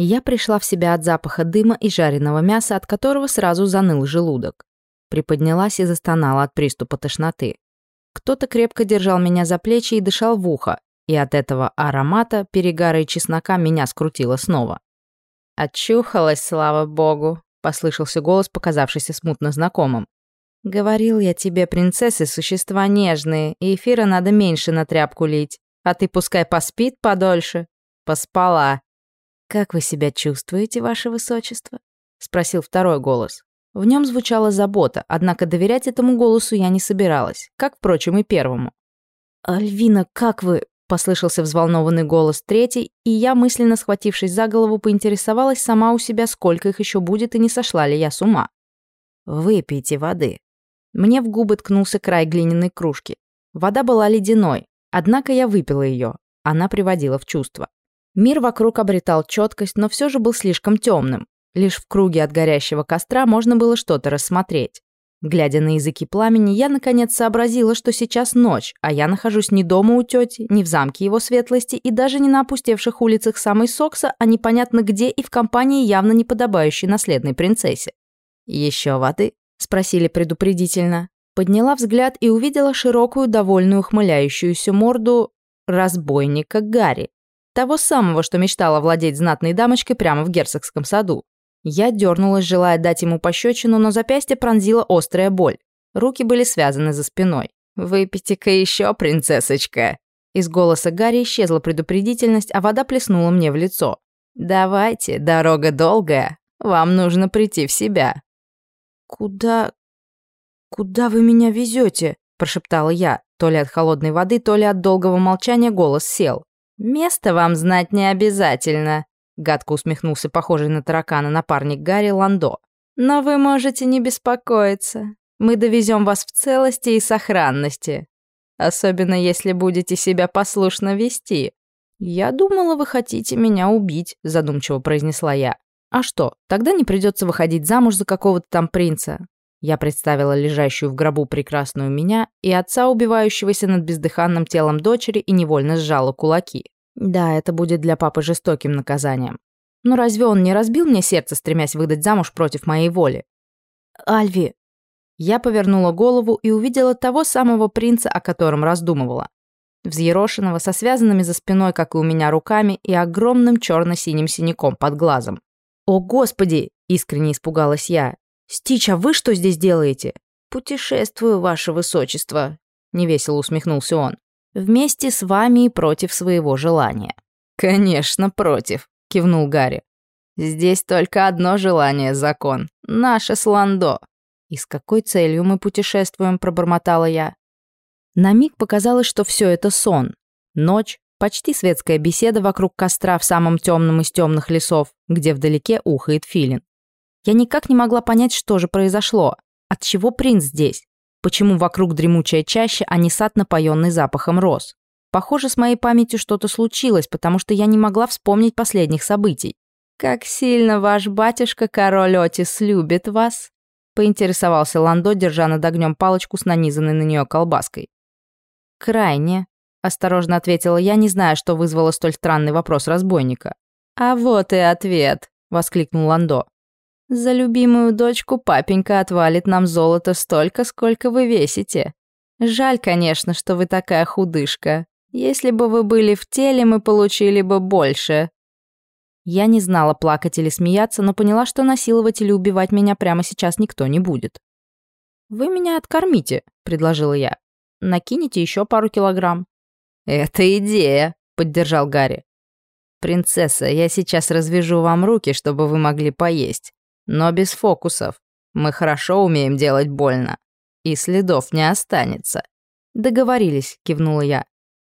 Я пришла в себя от запаха дыма и жареного мяса, от которого сразу заныл желудок. Приподнялась и застонала от приступа тошноты. Кто-то крепко держал меня за плечи и дышал в ухо, и от этого аромата перегара и чеснока меня скрутило снова. «Очухалась, слава богу», — послышался голос, показавшийся смутно знакомым. «Говорил я тебе, принцессы, существа нежные, и эфира надо меньше на тряпку лить, а ты пускай поспит подольше». «Поспала». «Как вы себя чувствуете, ваше высочество?» — спросил второй голос. В нем звучала забота, однако доверять этому голосу я не собиралась, как, впрочем, и первому. «Альвина, как вы?» — послышался взволнованный голос третий, и я, мысленно схватившись за голову, поинтересовалась сама у себя, сколько их еще будет и не сошла ли я с ума. «Выпейте воды». Мне в губы ткнулся край глиняной кружки. Вода была ледяной, однако я выпила ее. Она приводила в чувство. Мир вокруг обретал четкость, но все же был слишком темным. Лишь в круге от горящего костра можно было что-то рассмотреть. Глядя на языки пламени, я наконец сообразила, что сейчас ночь, а я нахожусь не дома у тети, не в замке его светлости и даже не на опустевших улицах самой Сокса, а непонятно где и в компании явно не подобающей наследной принцессе. «Еще воды?» – спросили предупредительно. Подняла взгляд и увидела широкую, довольную, ухмыляющуюся морду разбойника Гарри. Того самого, что мечтала владеть знатной дамочкой прямо в герцогском саду. Я дернулась, желая дать ему пощечину, но запястье пронзила острая боль. Руки были связаны за спиной. «Выпейте-ка еще, принцессочка!» Из голоса Гарри исчезла предупредительность, а вода плеснула мне в лицо. «Давайте, дорога долгая. Вам нужно прийти в себя». «Куда... куда вы меня везете? прошептала я. То ли от холодной воды, то ли от долгого молчания голос сел. «Место вам знать не обязательно», Гадко усмехнулся похожий на таракана напарник Гарри Ландо. «Но вы можете не беспокоиться. Мы довезем вас в целости и сохранности. Особенно если будете себя послушно вести». «Я думала, вы хотите меня убить», — задумчиво произнесла я. «А что, тогда не придется выходить замуж за какого-то там принца». Я представила лежащую в гробу прекрасную меня и отца, убивающегося над бездыханным телом дочери, и невольно сжала кулаки. Да, это будет для папы жестоким наказанием. Но разве он не разбил мне сердце, стремясь выдать замуж против моей воли? Альви. Я повернула голову и увидела того самого принца, о котором раздумывала. Взъерошенного, со связанными за спиной, как и у меня, руками и огромным черно-синим синяком под глазом. «О, Господи!» — искренне испугалась я. «Стич, а вы что здесь делаете?» «Путешествую, ваше высочество», — невесело усмехнулся он. Вместе с вами и против своего желания». «Конечно, против», — кивнул Гарри. «Здесь только одно желание, закон. Наше сландо». «И с какой целью мы путешествуем?» — пробормотала я. На миг показалось, что все это сон. Ночь, почти светская беседа вокруг костра в самом темном из темных лесов, где вдалеке ухает филин. Я никак не могла понять, что же произошло. Отчего принц здесь? Почему вокруг дремучая чаща, а не сад, напоенный запахом роз? Похоже, с моей памятью что-то случилось, потому что я не могла вспомнить последних событий. «Как сильно ваш батюшка, король Отис, любит вас?» поинтересовался Ландо, держа над огнем палочку с нанизанной на нее колбаской. «Крайне», — осторожно ответила я, не зная, что вызвало столь странный вопрос разбойника. «А вот и ответ», — воскликнул Ландо. За любимую дочку папенька отвалит нам золото столько, сколько вы весите. Жаль, конечно, что вы такая худышка. Если бы вы были в теле, мы получили бы больше». Я не знала, плакать или смеяться, но поняла, что насиловать или убивать меня прямо сейчас никто не будет. «Вы меня откормите», — предложила я. «Накинете еще пару килограмм». «Это идея», — поддержал Гарри. «Принцесса, я сейчас развяжу вам руки, чтобы вы могли поесть. Но без фокусов. Мы хорошо умеем делать больно. И следов не останется. Договорились, кивнула я.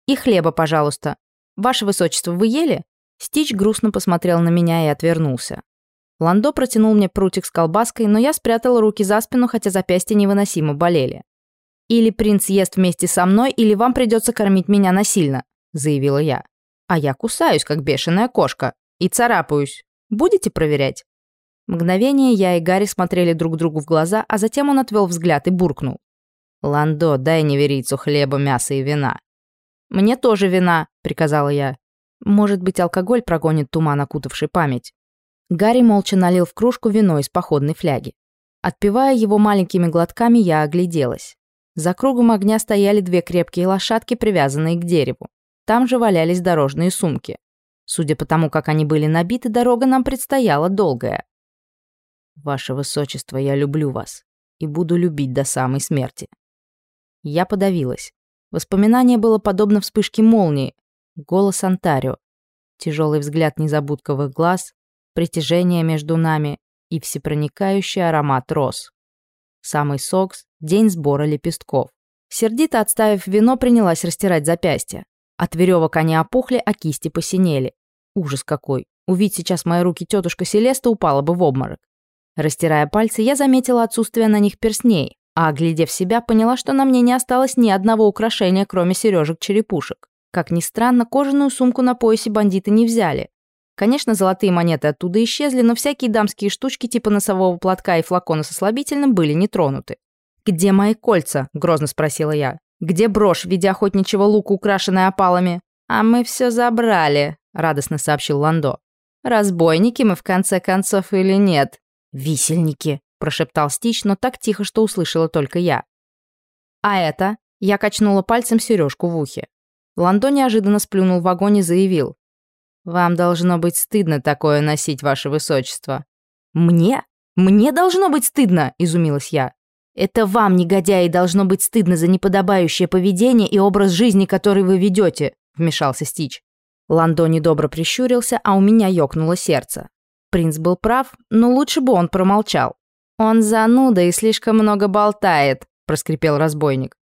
И хлеба, пожалуйста. Ваше высочество, вы ели? Стич грустно посмотрел на меня и отвернулся. Ландо протянул мне прутик с колбаской, но я спрятала руки за спину, хотя запястья невыносимо болели. «Или принц ест вместе со мной, или вам придется кормить меня насильно», — заявила я. «А я кусаюсь, как бешеная кошка, и царапаюсь. Будете проверять?» Мгновение я и Гарри смотрели друг другу в глаза, а затем он отвел взгляд и буркнул. «Ландо, дай неверийцу хлеба, мяса и вина». «Мне тоже вина», — приказала я. Может быть, алкоголь прогонит туман, окутавший память. Гарри молча налил в кружку вино из походной фляги. Отпивая его маленькими глотками, я огляделась. За кругом огня стояли две крепкие лошадки, привязанные к дереву. Там же валялись дорожные сумки. Судя по тому, как они были набиты, дорога нам предстояла долгая. «Ваше Высочество, я люблю вас и буду любить до самой смерти». Я подавилась. Воспоминание было подобно вспышке молнии. Голос Антарио. Тяжелый взгляд незабудковых глаз, притяжение между нами и всепроникающий аромат роз. Самый сокс, день сбора лепестков. Сердито отставив вино, принялась растирать запястья. От веревок они опухли, а кисти посинели. Ужас какой. Увидеть сейчас мои руки тетушка Селеста упала бы в обморок. Растирая пальцы, я заметила отсутствие на них перстней, а, оглядев себя, поняла, что на мне не осталось ни одного украшения, кроме сережек-черепушек. Как ни странно, кожаную сумку на поясе бандиты не взяли. Конечно, золотые монеты оттуда исчезли, но всякие дамские штучки типа носового платка и флакона со слабительным были не тронуты. «Где мои кольца?» – грозно спросила я. «Где брошь в виде охотничьего лука, украшенная опалами?» «А мы все забрали», – радостно сообщил Ландо. «Разбойники мы в конце концов или нет?» «Висельники», – прошептал Стич, но так тихо, что услышала только я. «А это?» – я качнула пальцем сережку в ухе. Ландо неожиданно сплюнул в огонь и заявил. «Вам должно быть стыдно такое носить, ваше высочество». «Мне? Мне должно быть стыдно!» – изумилась я. «Это вам, негодяи, должно быть стыдно за неподобающее поведение и образ жизни, который вы ведете», – вмешался Стич. Ландо недобро прищурился, а у меня ёкнуло сердце. Принц был прав, но лучше бы он промолчал. «Он зануда и слишком много болтает», – проскрипел разбойник.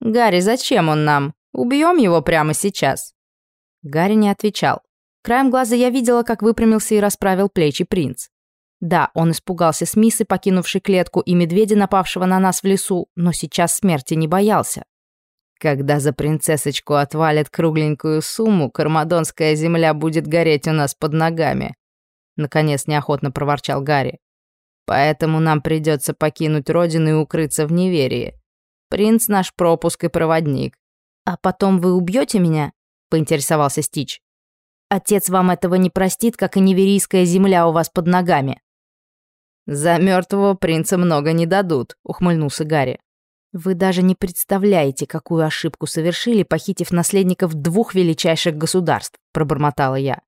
«Гарри, зачем он нам? Убьем его прямо сейчас». Гарри не отвечал. Краем глаза я видела, как выпрямился и расправил плечи принц. Да, он испугался Смисы, покинувшей клетку, и медведя, напавшего на нас в лесу, но сейчас смерти не боялся. Когда за принцессочку отвалят кругленькую сумму, кармадонская земля будет гореть у нас под ногами. Наконец неохотно проворчал Гарри. Поэтому нам придется покинуть родину и укрыться в неверии. Принц наш пропуск и проводник. А потом вы убьете меня? Поинтересовался Стич. Отец вам этого не простит, как и неверийская земля у вас под ногами». «За мертвого принца много не дадут», — ухмыльнулся Гарри. «Вы даже не представляете, какую ошибку совершили, похитив наследников двух величайших государств», — пробормотала я.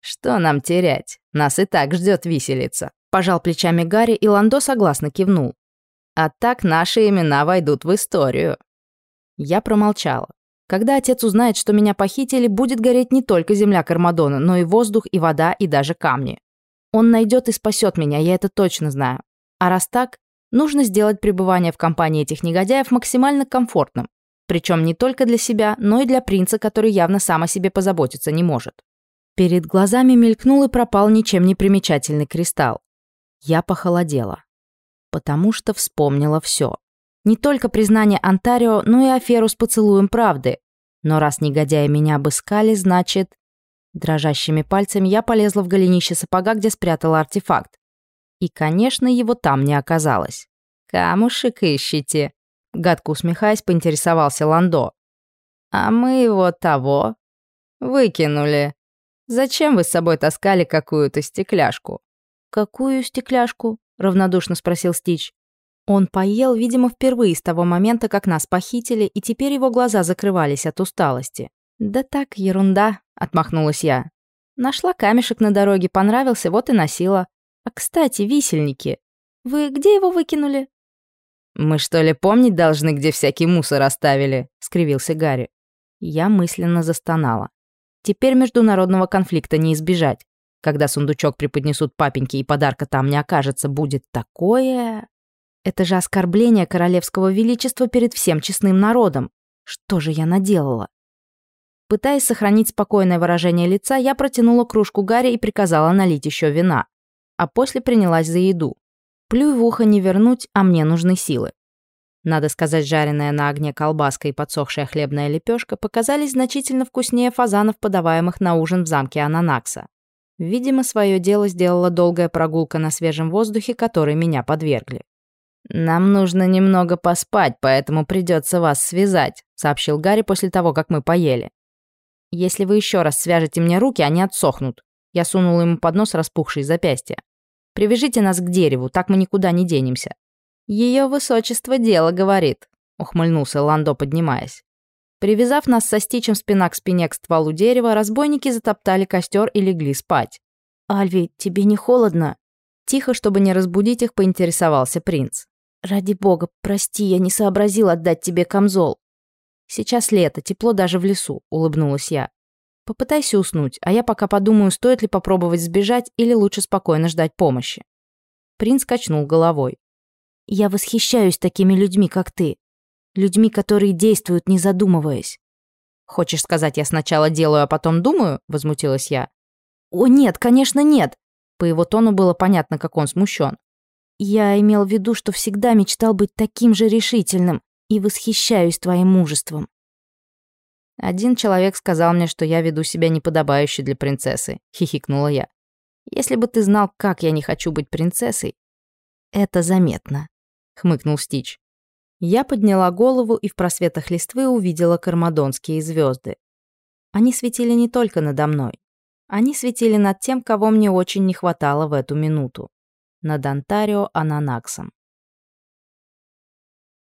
«Что нам терять? Нас и так ждет виселица», — пожал плечами Гарри, и Ландо согласно кивнул. «А так наши имена войдут в историю». Я промолчала. Когда отец узнает, что меня похитили, будет гореть не только земля Кармадона, но и воздух, и вода, и даже камни. Он найдет и спасет меня, я это точно знаю. А раз так, нужно сделать пребывание в компании этих негодяев максимально комфортным. Причем не только для себя, но и для принца, который явно сам о себе позаботиться не может. Перед глазами мелькнул и пропал ничем не примечательный кристалл. Я похолодела. Потому что вспомнила все. Не только признание Онтарио, но и аферу с поцелуем правды. Но раз негодяи меня обыскали, значит... Дрожащими пальцами я полезла в голенище сапога, где спрятала артефакт. И, конечно, его там не оказалось. «Камушек ищите», — гадко усмехаясь, поинтересовался Ландо. «А мы его того выкинули. Зачем вы с собой таскали какую-то стекляшку?» «Какую стекляшку?» — равнодушно спросил Стич. Он поел, видимо, впервые с того момента, как нас похитили, и теперь его глаза закрывались от усталости. «Да так, ерунда», — отмахнулась я. «Нашла камешек на дороге, понравился, вот и носила. А, кстати, висельники. Вы где его выкинули?» «Мы что ли помнить должны, где всякий мусор оставили?» — скривился Гарри. Я мысленно застонала. Теперь международного конфликта не избежать. Когда сундучок преподнесут папеньке и подарка там не окажется, будет такое... Это же оскорбление королевского величества перед всем честным народом. Что же я наделала? Пытаясь сохранить спокойное выражение лица, я протянула кружку Гарри и приказала налить еще вина. А после принялась за еду. Плюй в ухо не вернуть, а мне нужны силы. Надо сказать, жареная на огне колбаска и подсохшая хлебная лепешка показались значительно вкуснее фазанов, подаваемых на ужин в замке Ананакса. Видимо, свое дело сделала долгая прогулка на свежем воздухе, которой меня подвергли. «Нам нужно немного поспать, поэтому придется вас связать», — сообщил Гарри после того, как мы поели. Если вы еще раз свяжете мне руки, они отсохнут. Я сунул ему под нос распухшие запястья. Привяжите нас к дереву, так мы никуда не денемся. Ее высочество дело говорит, ухмыльнулся Ландо, поднимаясь. Привязав нас со стичем спина к спине к стволу дерева, разбойники затоптали костер и легли спать. «Альви, тебе не холодно?» Тихо, чтобы не разбудить их, поинтересовался принц. «Ради бога, прости, я не сообразил отдать тебе камзол». «Сейчас лето, тепло даже в лесу», — улыбнулась я. «Попытайся уснуть, а я пока подумаю, стоит ли попробовать сбежать или лучше спокойно ждать помощи». Принц качнул головой. «Я восхищаюсь такими людьми, как ты. Людьми, которые действуют, не задумываясь». «Хочешь сказать, я сначала делаю, а потом думаю?» — возмутилась я. «О, нет, конечно, нет!» По его тону было понятно, как он смущен. Я имел в виду, что всегда мечтал быть таким же решительным и восхищаюсь твоим мужеством. Один человек сказал мне, что я веду себя неподобающе для принцессы, хихикнула я. Если бы ты знал, как я не хочу быть принцессой. Это заметно, хмыкнул Стич. Я подняла голову и в просветах листвы увидела кармадонские звезды. Они светили не только надо мной. Они светили над тем, кого мне очень не хватало в эту минуту над Онтарио Ананаксом.